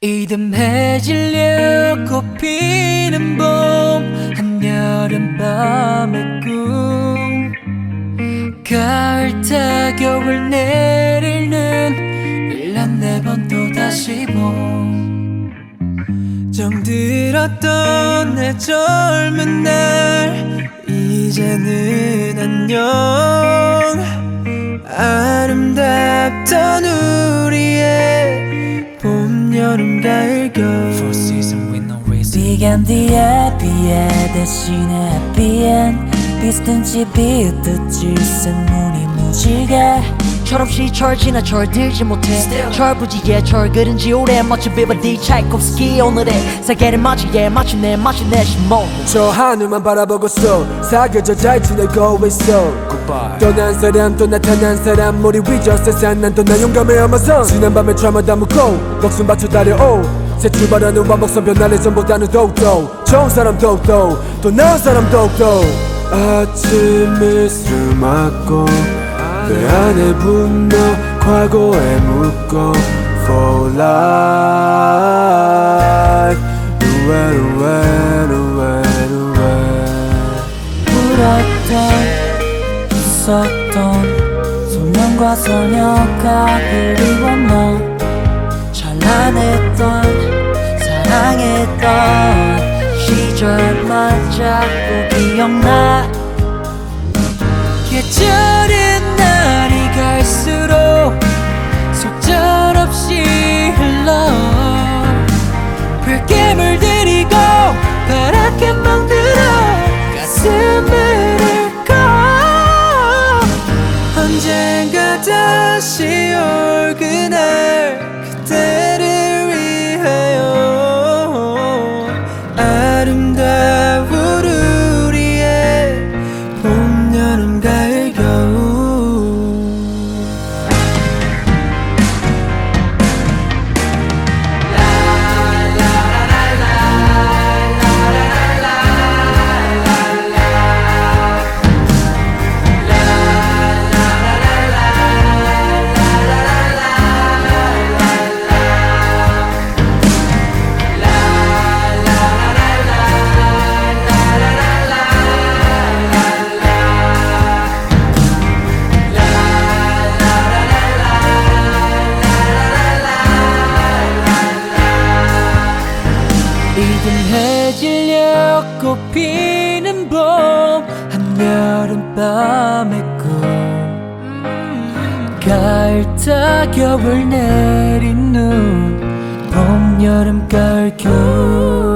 이듬해질려 꽃피는 봄 한여름 밤의 꿈. 가을 타 겨울 내리는 일년 네번 또다시 봄. 정들었던 내 젊은 날 이제는 안녕. 아름답던 봄, 여름, 가을, 겨울 Four season with no reason. 비간 뒤에 비에 대신에 비엔 비슷한 지 비웃듯이 샘물이 무지개 철없이 철 지나 철 들지 못해. 철부지에 철 그린지 오래 멋진 비바디 차이콥스키 오늘의 세계를 맞이해 맞춘 내 맞춘 내 신몸 저 하늘만 바라보고서 사겨져 잘 지내고 있어. Goodbye. 떠난 사람 또 나타난 사람. 우리 위저 세상 난또나 용감해 어머선 지난 밤에 트라마 담고 목숨 바쳐 달려오. 새 출발하는 완복선 변화를 전보다는 더욱더. 좋은 사람 더욱더. 또 나은 사람 더욱더. 아침에 술 마고 내 안에 분노 과거에 묻고 For life. 루에 루에 루에 루에 울었던 웃었던 소년과 소녀가 그리워 너. 찬란했던 사랑했던 시절만 자꾸 기억나. 계절은 날이 다시 올 그날 이듬해질려 꽃피는 봄 한여름 밤의 꿈. 가을 타 겨울 내린 눈 봄, 여름, 가을, 겨울